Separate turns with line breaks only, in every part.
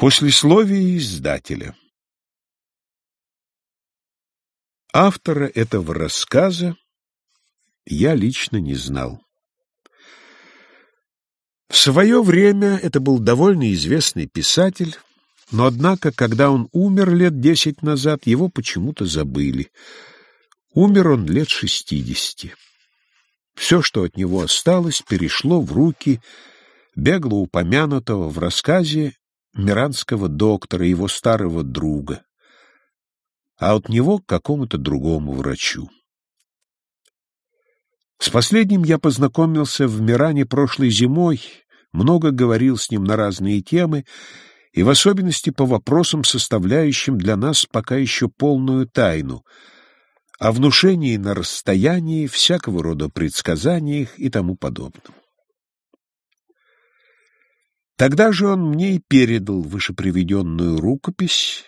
Послесловие издателя Автора этого рассказа я лично не знал. В свое время это был довольно известный писатель, но, однако, когда он умер лет десять назад, его почему-то забыли. Умер он лет шестидесяти. Все, что от него осталось, перешло в руки бегло упомянутого в рассказе миранского доктора, его старого друга, а от него к какому-то другому врачу. С последним я познакомился в Миране прошлой зимой, много говорил с ним на разные темы, и в особенности по вопросам, составляющим для нас пока еще полную тайну, о внушении на расстоянии, всякого рода предсказаниях и тому подобном. Тогда же он мне и передал вышеприведенную рукопись,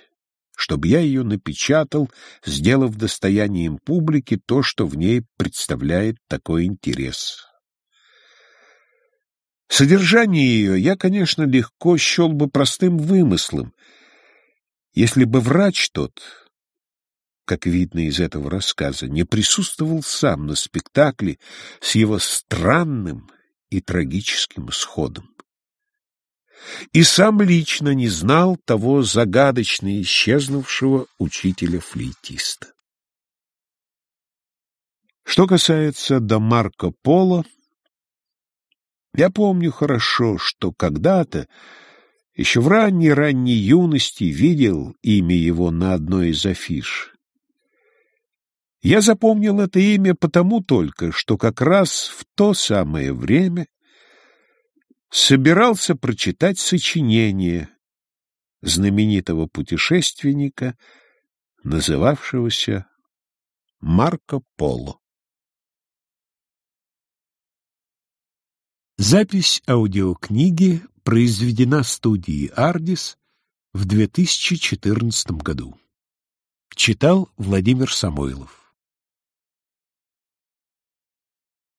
чтобы я ее напечатал, сделав достоянием публики то, что в ней представляет такой интерес. Содержание ее я, конечно, легко счел бы простым вымыслом, если бы врач тот, как видно из этого рассказа, не присутствовал сам на спектакле с его странным и трагическим исходом и сам лично не знал того загадочно исчезнувшего учителя-флейтиста. Что касается до Марко Поло, я помню хорошо, что когда-то, еще в ранней-ранней юности, видел имя его на одной из афиш. Я запомнил это имя потому только, что как раз в то самое время собирался прочитать сочинение знаменитого путешественника, называвшегося Марко Поло. Запись аудиокниги произведена студией «Ардис» в 2014 году. Читал Владимир Самойлов.